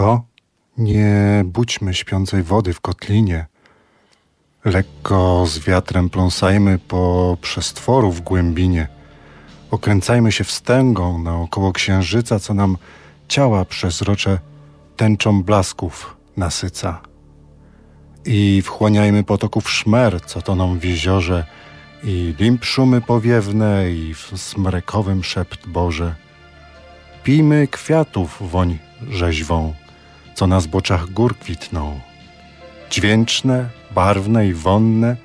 Cicho, nie budźmy śpiącej wody w kotlinie. Lekko z wiatrem pląsajmy po przestworu w głębinie. Okręcajmy się wstęgą naokoło księżyca, co nam ciała przezrocze tęczą blasków nasyca. I wchłaniajmy potoków szmer, co toną w jeziorze, i limp szumy powiewne, i w smrekowym szept Boże. Pijmy kwiatów woń rzeźwą, co na zboczach gór kwitną. Dźwięczne, barwne i wonne,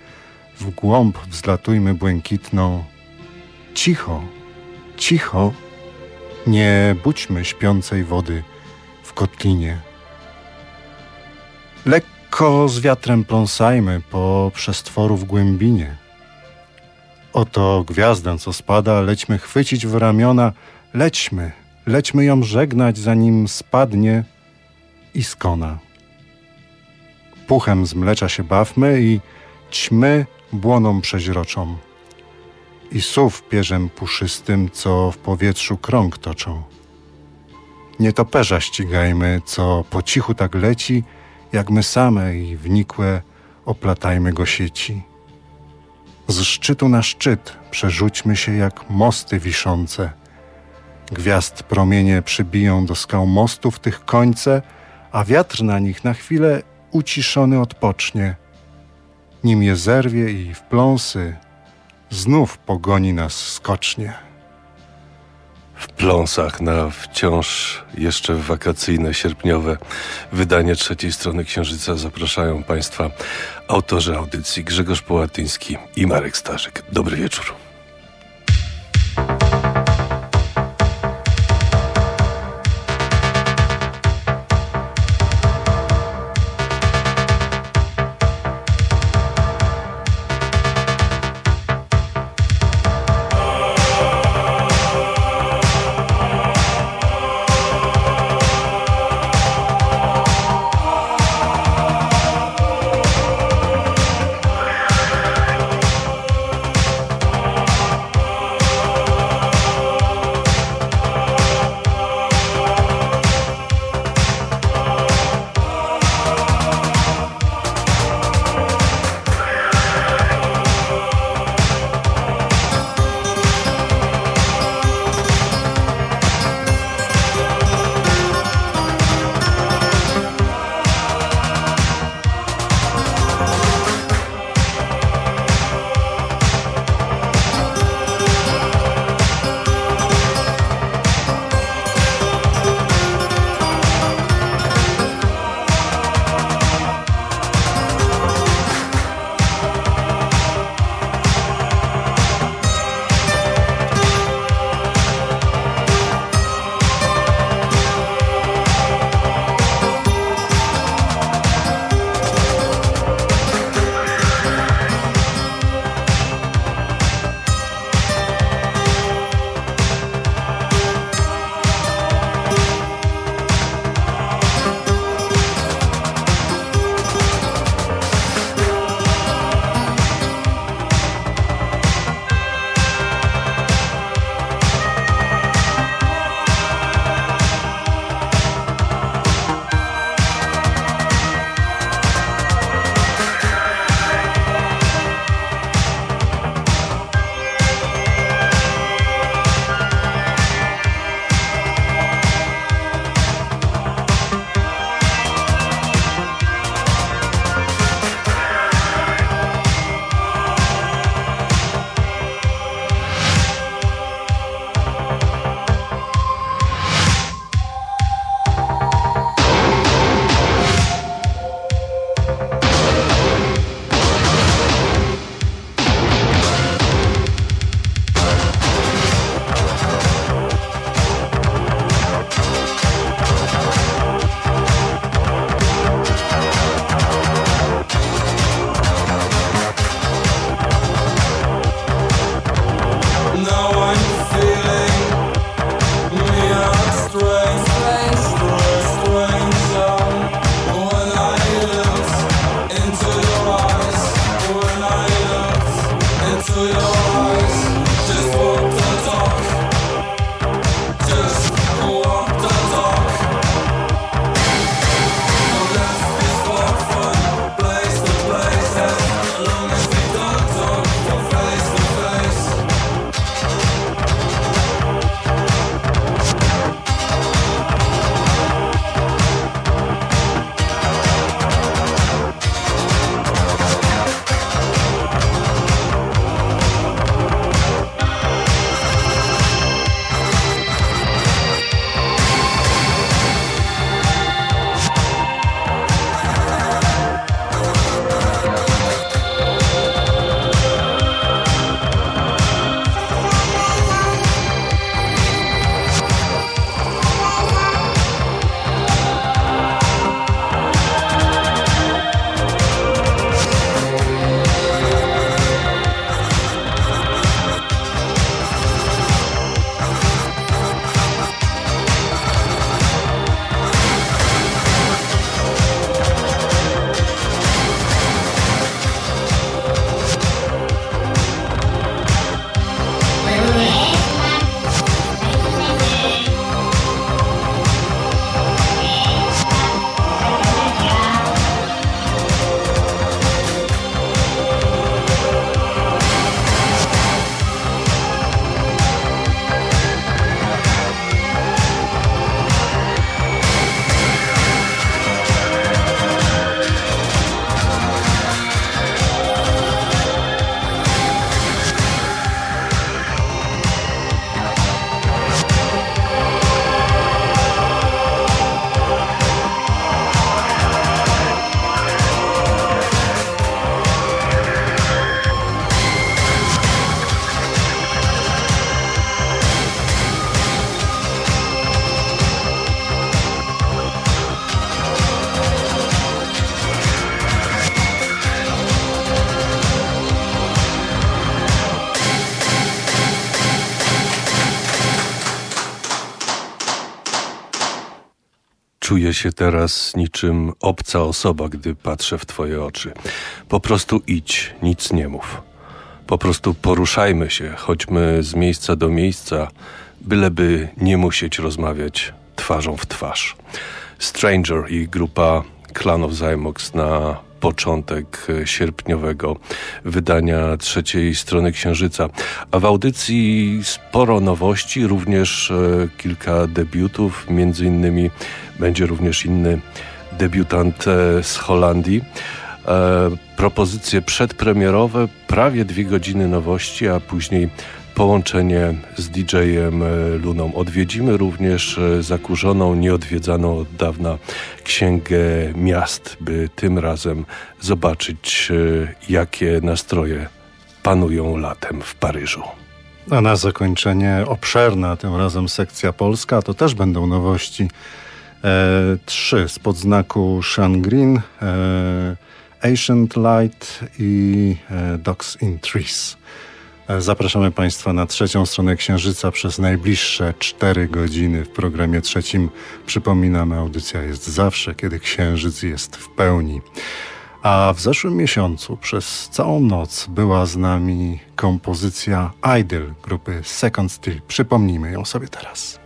w głąb wzlatujmy błękitną. Cicho, cicho, nie budźmy śpiącej wody w kotlinie. Lekko z wiatrem pląsajmy po przestworu w głębinie. Oto gwiazdę, co spada, lećmy chwycić w ramiona, lećmy, lećmy ją żegnać, zanim spadnie i skona. Puchem z mlecza się bawmy i ćmy błoną przeźroczą i sów pierzem puszystym, co w powietrzu krąg toczą. Nietoperza ścigajmy, co po cichu tak leci, jak my same i wnikłe oplatajmy go sieci. Z szczytu na szczyt przerzućmy się jak mosty wiszące. Gwiazd promienie przybiją do skał mostów tych końce, a wiatr na nich na chwilę uciszony odpocznie. Nim je zerwie i w pląsy znów pogoni nas skocznie. W pląsach na wciąż jeszcze wakacyjne, sierpniowe wydanie trzeciej strony Księżyca zapraszają Państwa autorzy audycji Grzegorz Połatyński i Marek Starzyk. Dobry wieczór. 주여 Czuję się teraz niczym obca osoba, gdy patrzę w Twoje oczy. Po prostu idź, nic nie mów. Po prostu poruszajmy się, chodźmy z miejsca do miejsca, byleby nie musieć rozmawiać twarzą w twarz. Stranger i grupa Clan of Zymox na początek sierpniowego wydania trzeciej strony Księżyca. A w audycji sporo nowości, również e, kilka debiutów, między innymi będzie również inny debiutant e, z Holandii. E, propozycje przedpremierowe, prawie dwie godziny nowości, a później połączenie z DJ-em e, Luną. Odwiedzimy również e, zakurzoną, nieodwiedzaną od dawna księgę miast, by tym razem zobaczyć, e, jakie nastroje panują latem w Paryżu. A na zakończenie obszerna, tym razem sekcja polska, to też będą nowości. E, trzy z podznaku Sean Green, e, Ancient Light i e, Dogs in Trees. Zapraszamy Państwa na trzecią stronę Księżyca przez najbliższe cztery godziny w programie trzecim. Przypominamy, audycja jest zawsze, kiedy Księżyc jest w pełni. A w zeszłym miesiącu przez całą noc była z nami kompozycja Idol grupy Second Steel. Przypomnijmy ją sobie teraz.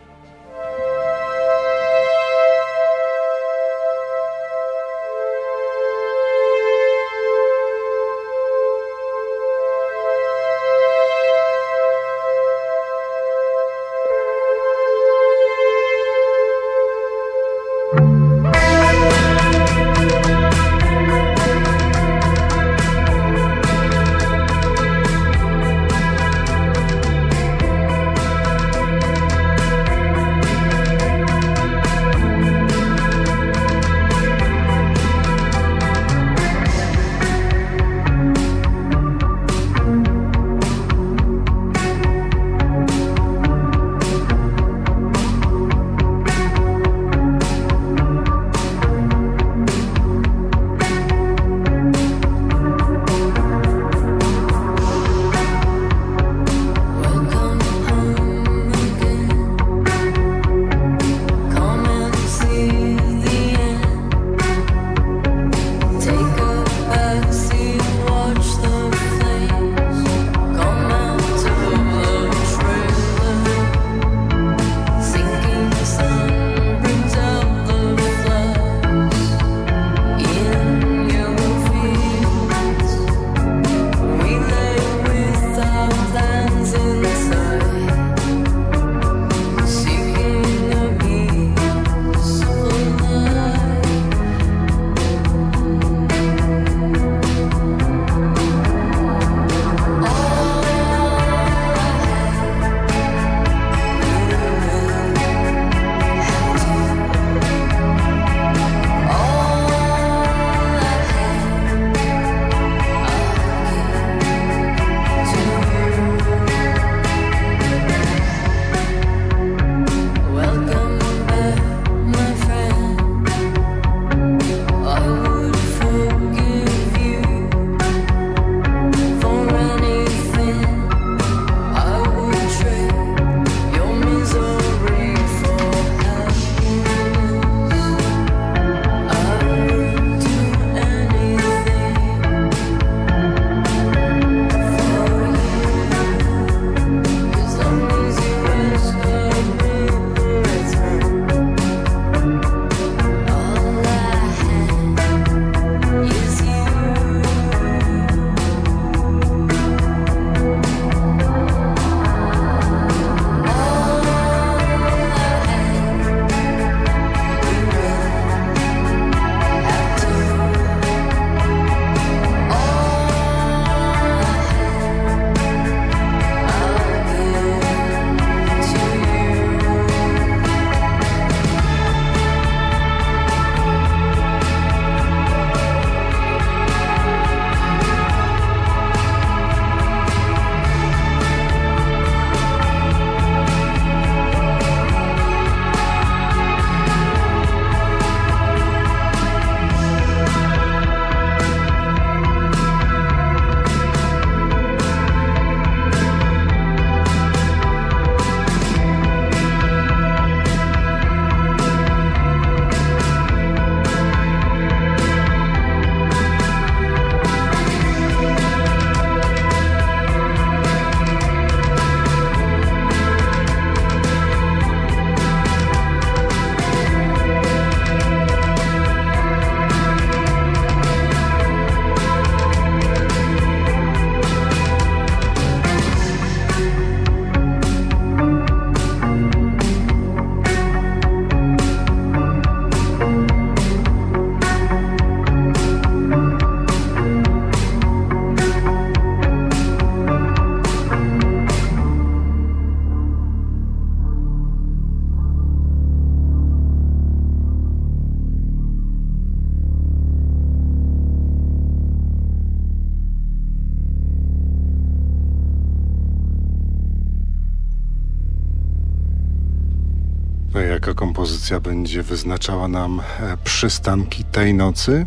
Kompozycja będzie wyznaczała nam e, przystanki tej nocy.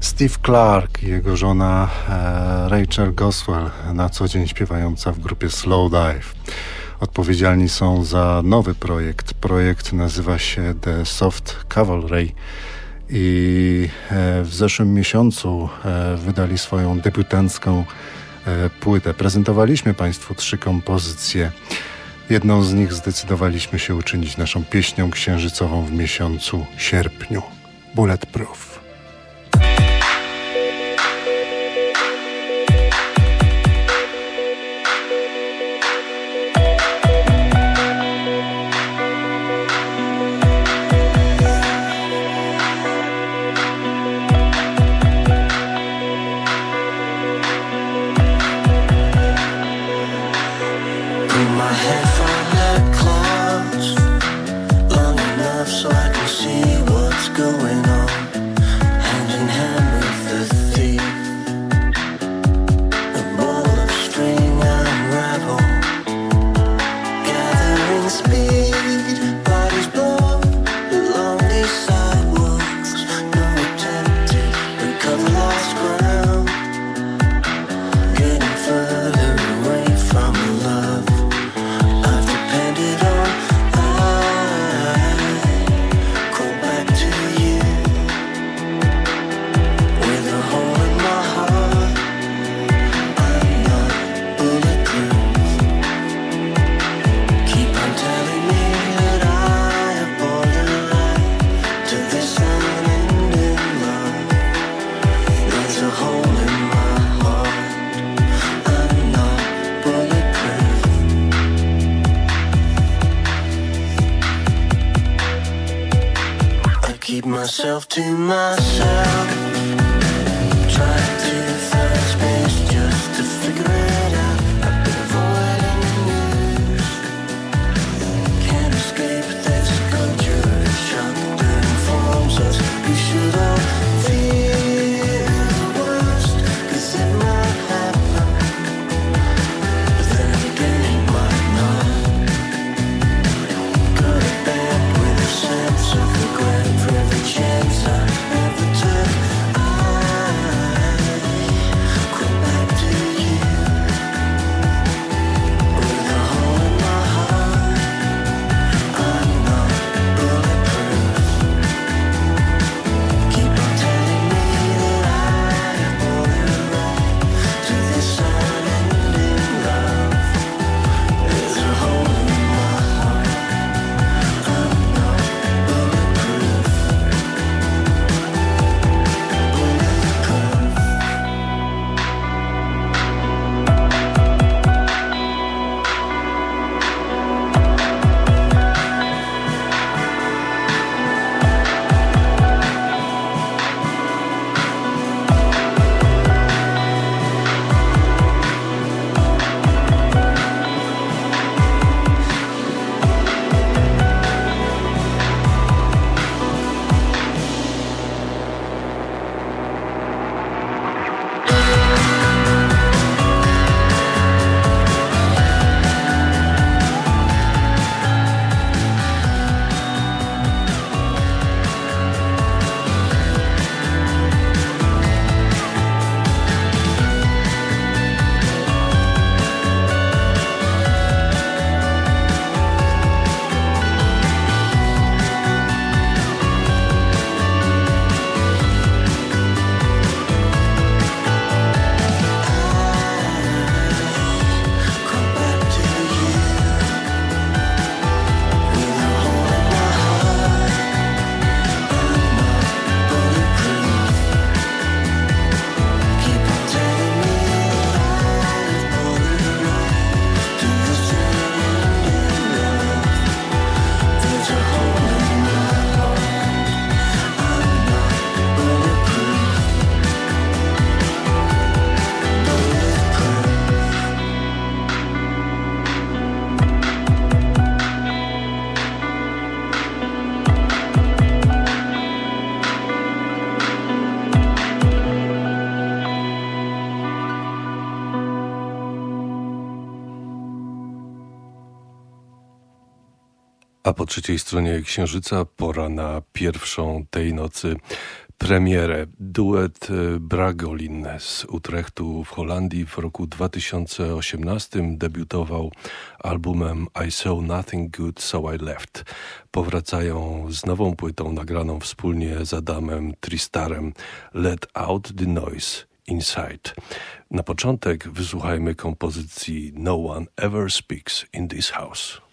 Steve Clark i jego żona e, Rachel Goswell, na co dzień śpiewająca w grupie Slow Dive. Odpowiedzialni są za nowy projekt. Projekt nazywa się The Soft Cavalry i e, w zeszłym miesiącu wydali swoją debiutancką płytę. Prezentowaliśmy Państwu trzy kompozycje. Jedną z nich zdecydowaliśmy się uczynić naszą pieśnią księżycową w miesiącu sierpniu. Bulletproof. so I can see what's going on. A po trzeciej stronie Księżyca pora na pierwszą tej nocy premierę. Duet e, Bragolin z Utrechtu w Holandii w roku 2018 debiutował albumem I Saw Nothing Good So I Left. Powracają z nową płytą nagraną wspólnie z Adamem Tristarem Let Out the Noise Inside. Na początek wysłuchajmy kompozycji No One Ever Speaks in This House.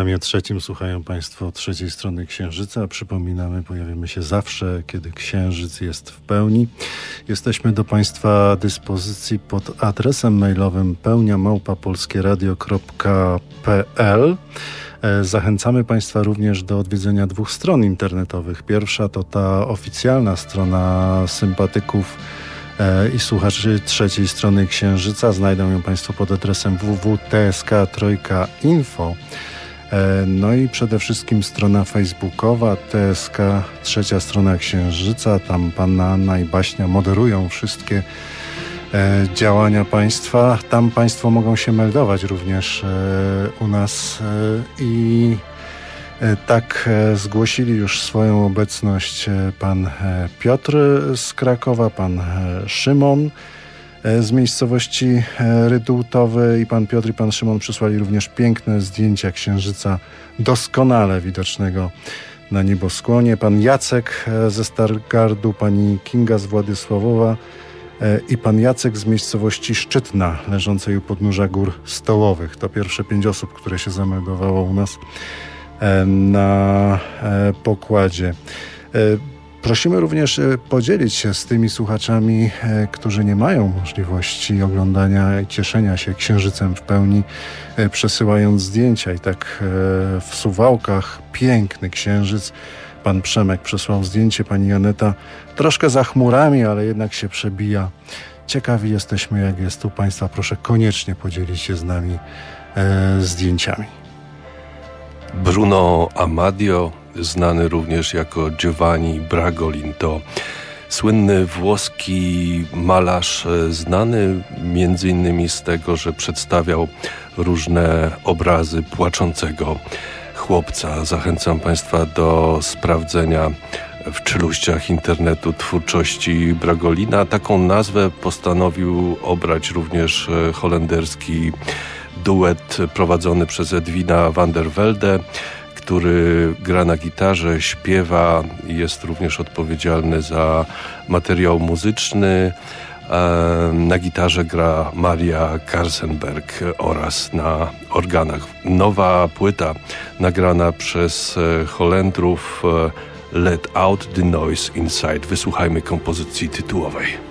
Programie trzecim słuchają Państwo trzeciej strony Księżyca. Przypominamy, pojawimy się zawsze, kiedy Księżyc jest w pełni. Jesteśmy do Państwa dyspozycji pod adresem mailowym pełniamałpapolskieradio.pl e, Zachęcamy Państwa również do odwiedzenia dwóch stron internetowych. Pierwsza to ta oficjalna strona sympatyków e, i słuchaczy trzeciej strony Księżyca. Znajdą ją Państwo pod adresem www.tsk3.info. E, no i przede wszystkim strona facebookowa TSK, trzecia strona Księżyca. Tam Panna Anna i Baśnia moderują wszystkie e, działania państwa. Tam państwo mogą się meldować również e, u nas i tak zgłosili już swoją obecność pan Piotr z Krakowa, pan Szymon z miejscowości e, Rydultowej i pan Piotr i pan Szymon przysłali również piękne zdjęcia księżyca doskonale widocznego na nieboskłonie. Pan Jacek e, ze Stargardu, pani Kinga z Władysławowa i pan Jacek z miejscowości Szczytna, leżącej u podnóża gór stołowych. To pierwsze pięć osób, które się zameldowało u nas na pokładzie. Prosimy również e, podzielić się z tymi słuchaczami, e, którzy nie mają możliwości oglądania i cieszenia się księżycem w pełni, e, przesyłając zdjęcia. I tak w Suwałkach piękny księżyc. Pan Przemek przesłał zdjęcie, pani Janeta troszkę za chmurami, ale jednak się przebija. Ciekawi jesteśmy, jak jest tu Państwa. Proszę koniecznie podzielić się z nami zdjęciami. Bruno Amadio znany również jako Giovanni Bragolin. To słynny włoski malarz, e, znany między innymi z tego, że przedstawiał różne obrazy płaczącego chłopca. Zachęcam Państwa do sprawdzenia w czeluściach internetu twórczości Bragolina. Taką nazwę postanowił obrać również e, holenderski duet prowadzony przez Edwina van der Velde który gra na gitarze, śpiewa, jest również odpowiedzialny za materiał muzyczny. Na gitarze gra Maria Karsenberg oraz na organach. Nowa płyta nagrana przez e, Holendrów e, Let Out the Noise Inside. Wysłuchajmy kompozycji tytułowej.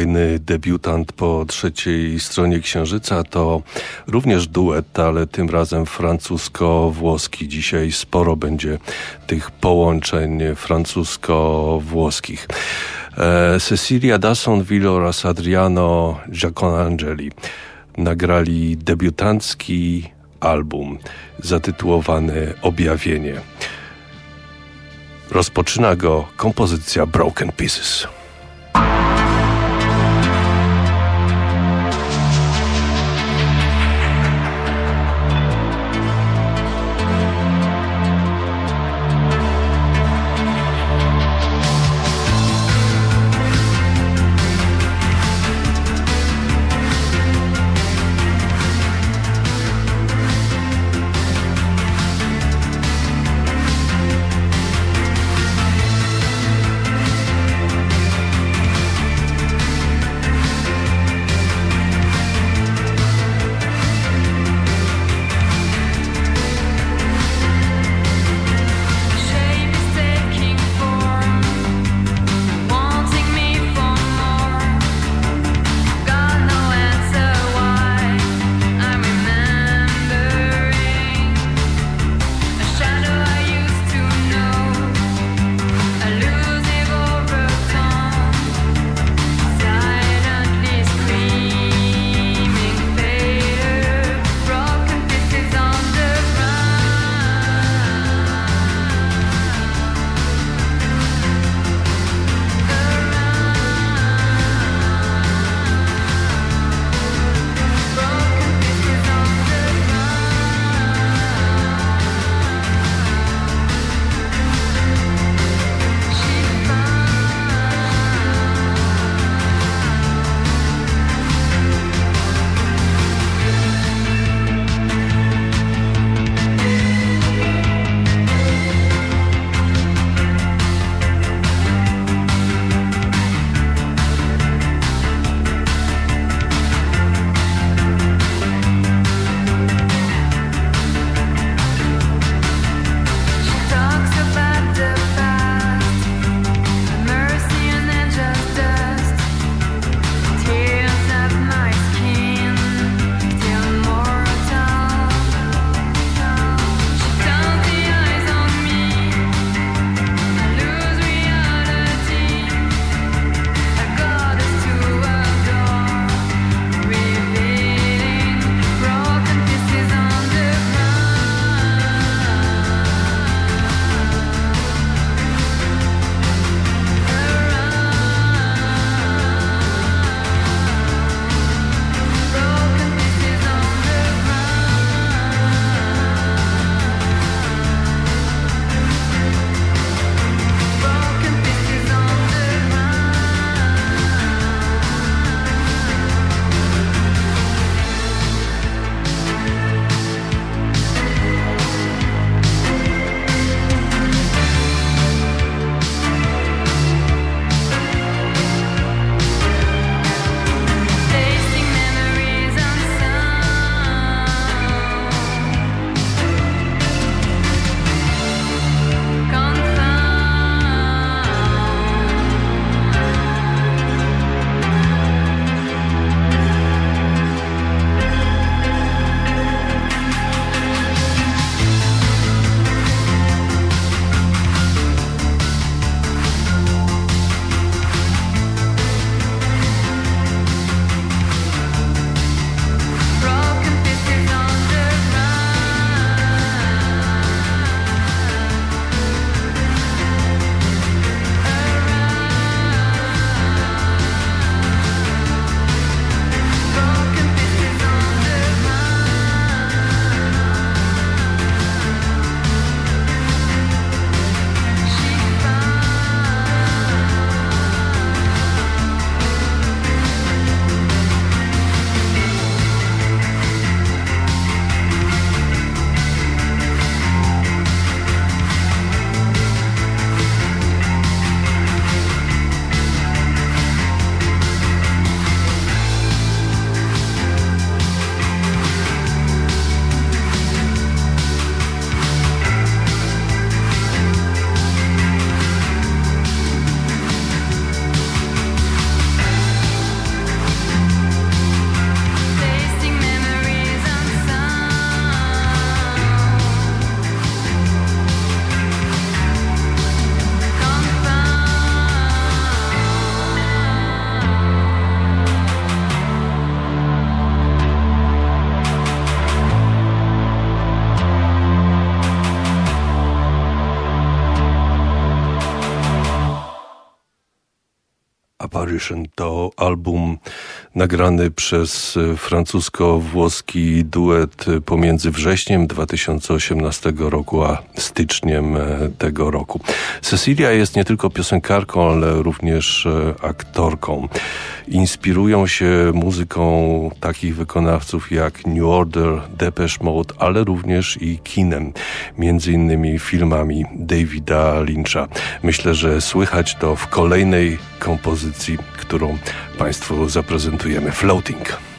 Kolejny debiutant po trzeciej stronie Księżyca to również duet, ale tym razem francusko-włoski. Dzisiaj sporo będzie tych połączeń francusko-włoskich. E, Cecilia Dassonville oraz Adriano Giaconangeli nagrali debiutancki album zatytułowany Objawienie. Rozpoczyna go kompozycja Broken Pieces. Apparition to album nagrany przez francusko-włoski duet pomiędzy wrześniem 2018 roku a styczniem tego roku. Cecilia jest nie tylko piosenkarką, ale również aktorką. Inspirują się muzyką takich wykonawców jak New Order, Depeche Mode, ale również i kinem, między innymi filmami Davida Lyncha. Myślę, że słychać to w kolejnej kompozycji, którą Państwu zaprezentujemy. Floating.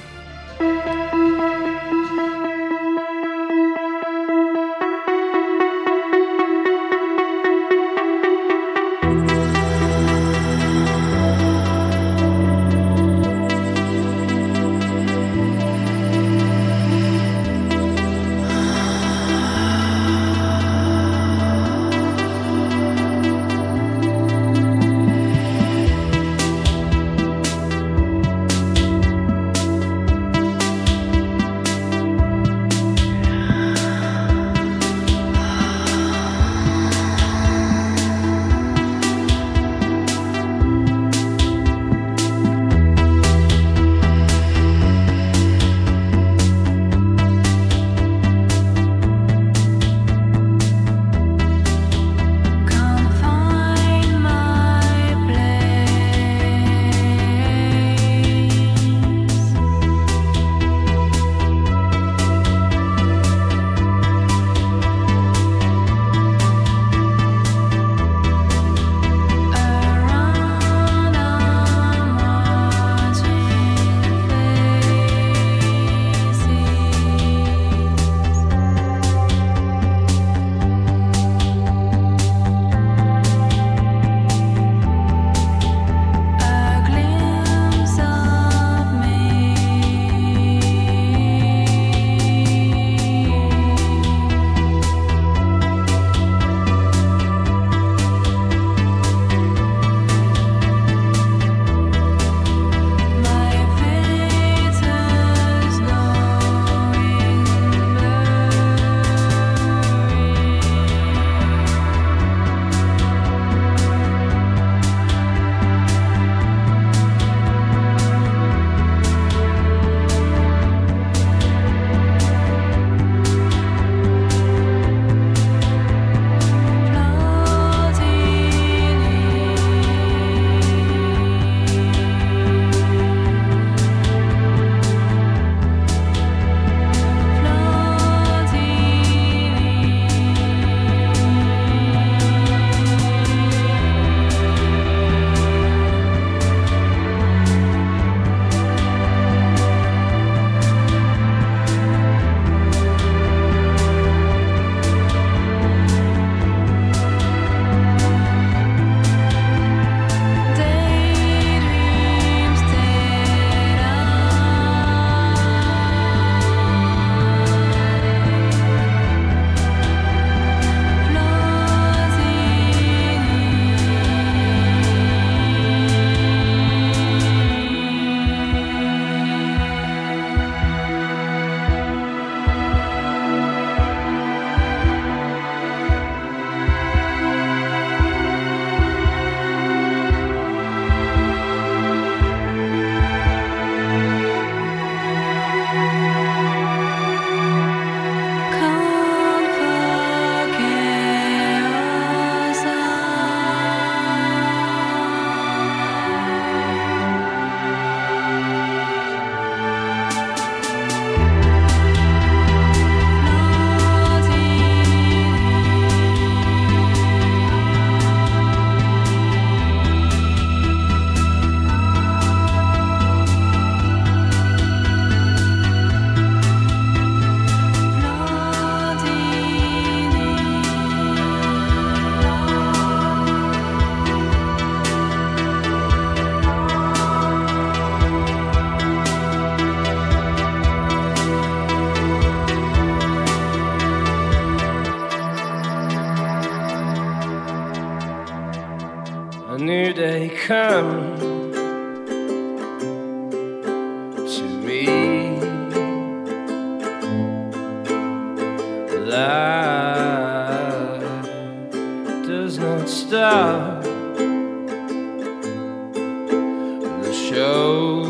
show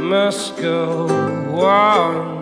must go on.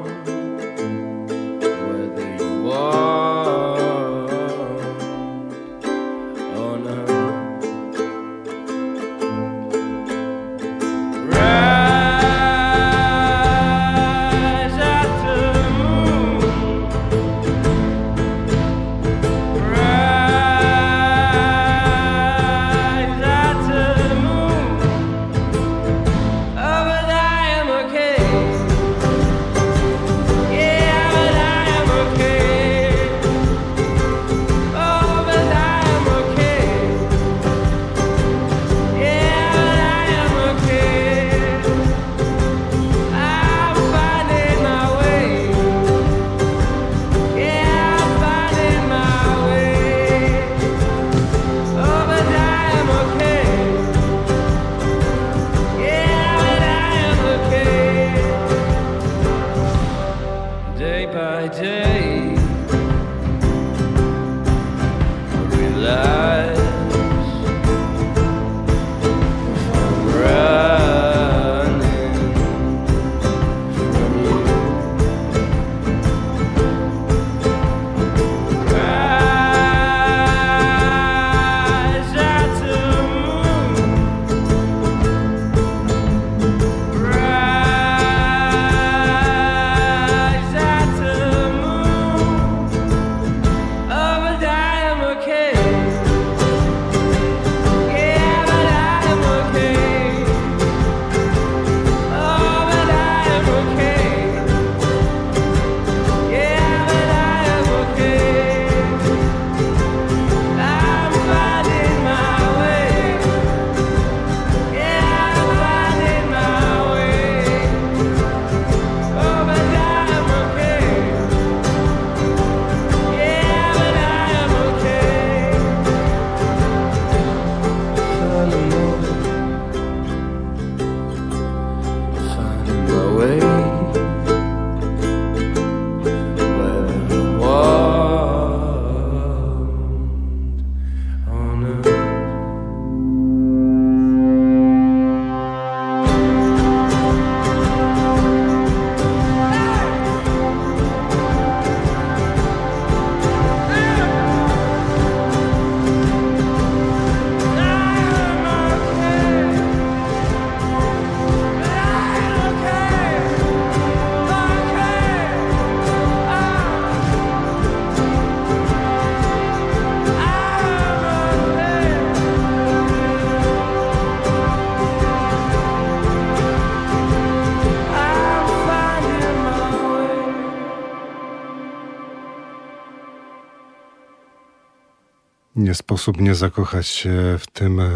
Sposób nie zakochać się w tym e,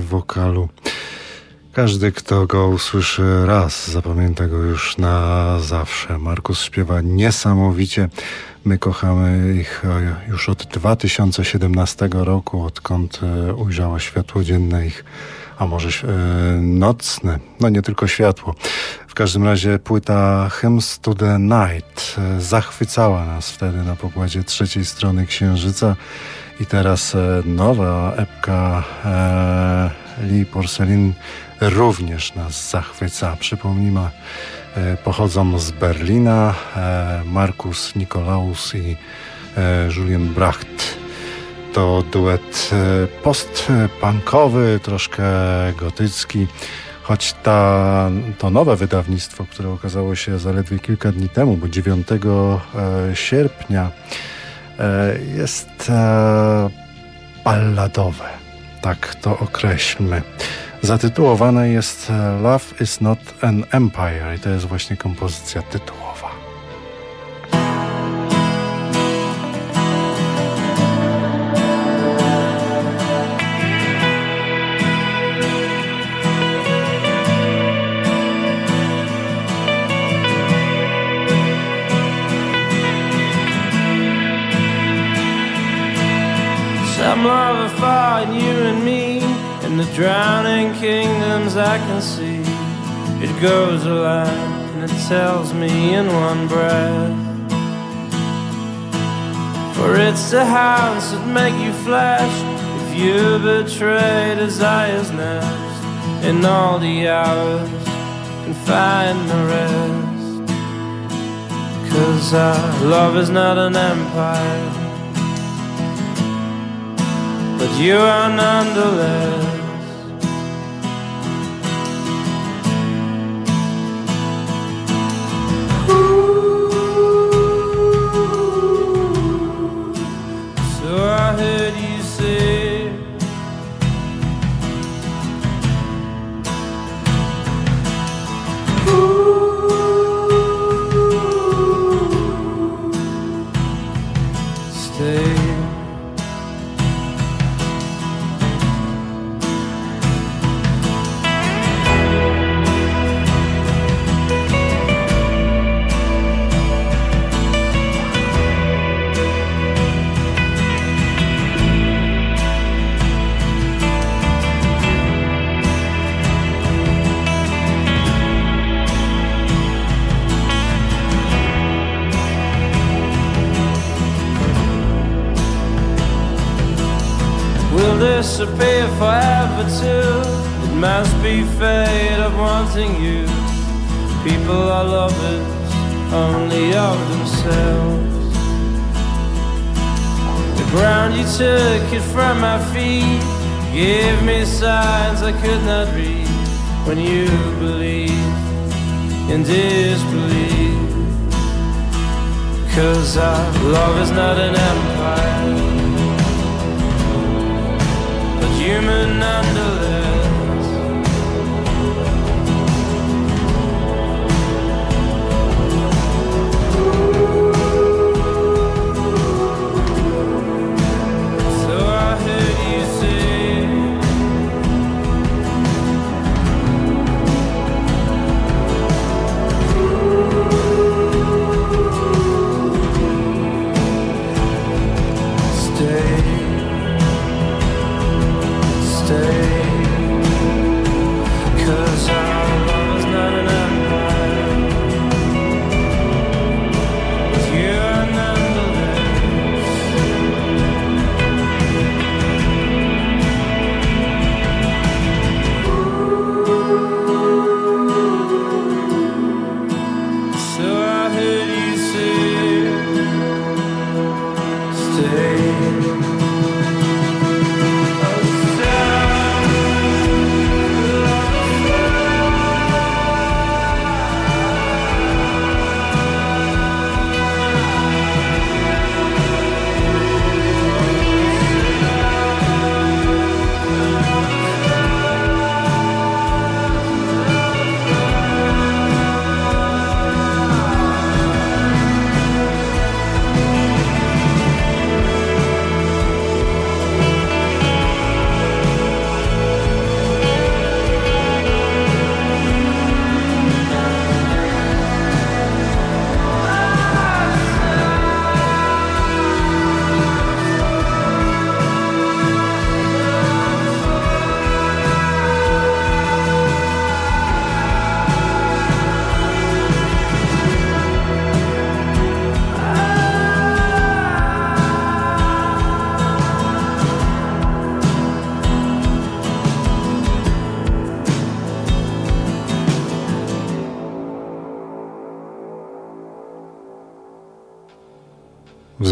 wokalu. Każdy, kto go usłyszy raz, zapamięta go już na zawsze. Markus śpiewa niesamowicie. My kochamy ich e, już od 2017 roku, odkąd e, ujrzała światło dzienne ich, a może nocne, no nie tylko światło. W każdym razie płyta Hymns to the Night zachwycała nas wtedy na pokładzie trzeciej strony Księżyca. I teraz e, nowa epka e, Lee Porcelin również nas zachwyca. Przypomnijmy, e, pochodzą z Berlina Markus Nikolaus i Julien Bracht. To duet post-punkowy, troszkę gotycki, choć ta, to nowe wydawnictwo, które okazało się zaledwie kilka dni temu, bo 9 e, sierpnia jest e, balladowe, tak to określmy. Zatytułowane jest e, Love is not an empire i to jest właśnie kompozycja tytułowa. The drowning kingdoms I can see. It goes a line and it tells me in one breath. For it's the hounds that make you flash if you betray desire's nest in all the hours and find the rest. Cause our love is not an empire, but you are nonetheless. sing you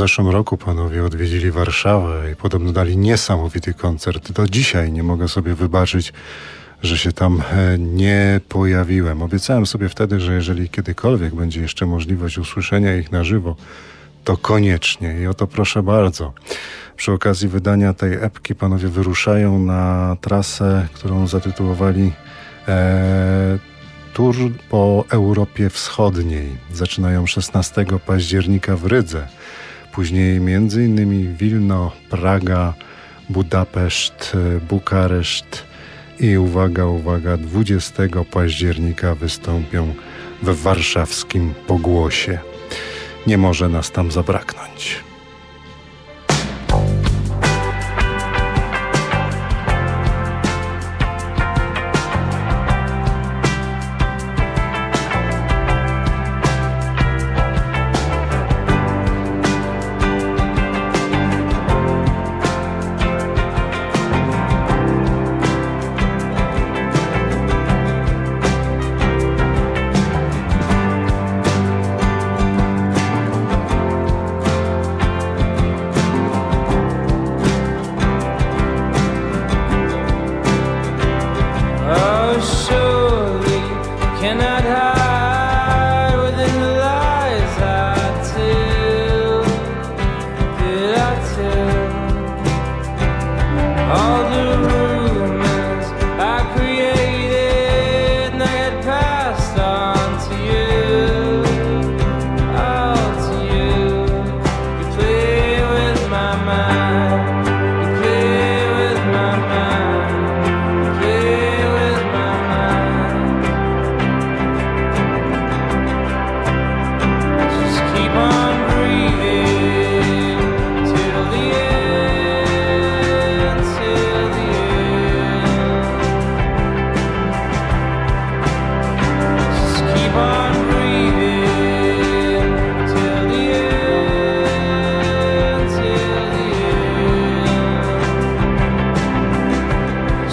zeszłym roku panowie odwiedzili Warszawę i podobno dali niesamowity koncert. Do dzisiaj nie mogę sobie wybaczyć, że się tam e, nie pojawiłem. Obiecałem sobie wtedy, że jeżeli kiedykolwiek będzie jeszcze możliwość usłyszenia ich na żywo, to koniecznie. I o to proszę bardzo. Przy okazji wydania tej epki panowie wyruszają na trasę, którą zatytułowali e, po Europie Wschodniej. Zaczynają 16 października w Rydze. Później innymi Wilno, Praga, Budapeszt, e, Bukareszt i uwaga, uwaga, 20 października wystąpią w warszawskim Pogłosie. Nie może nas tam zabraknąć.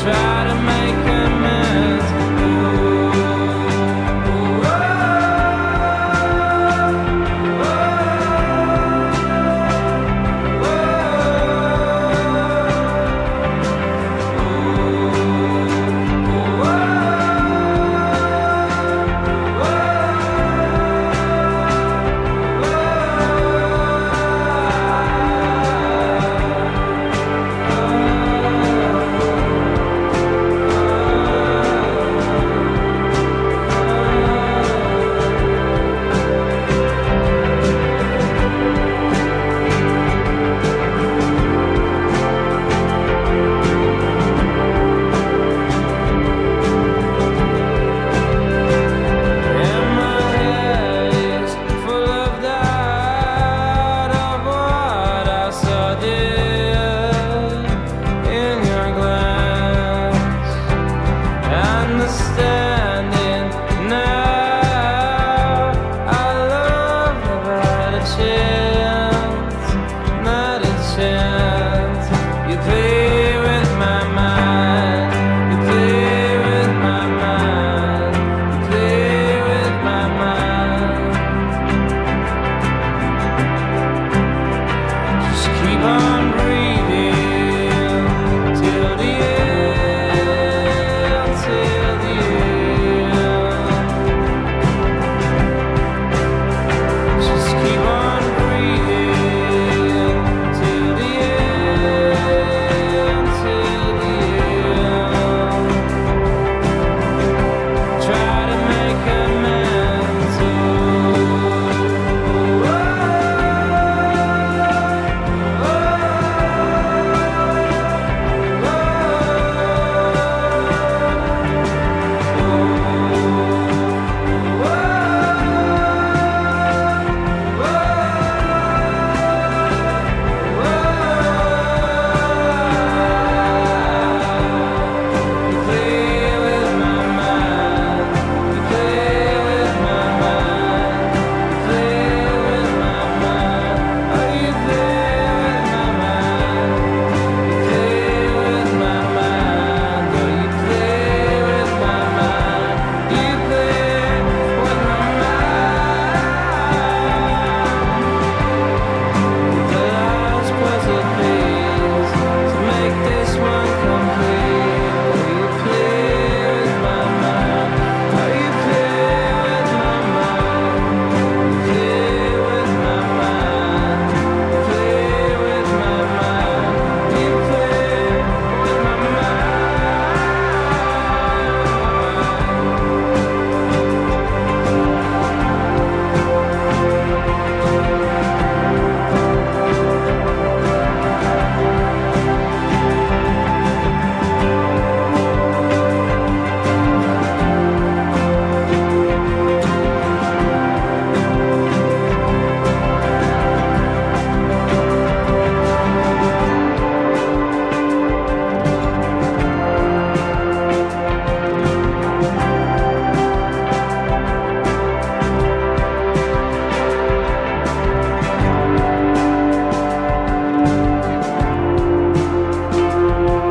try.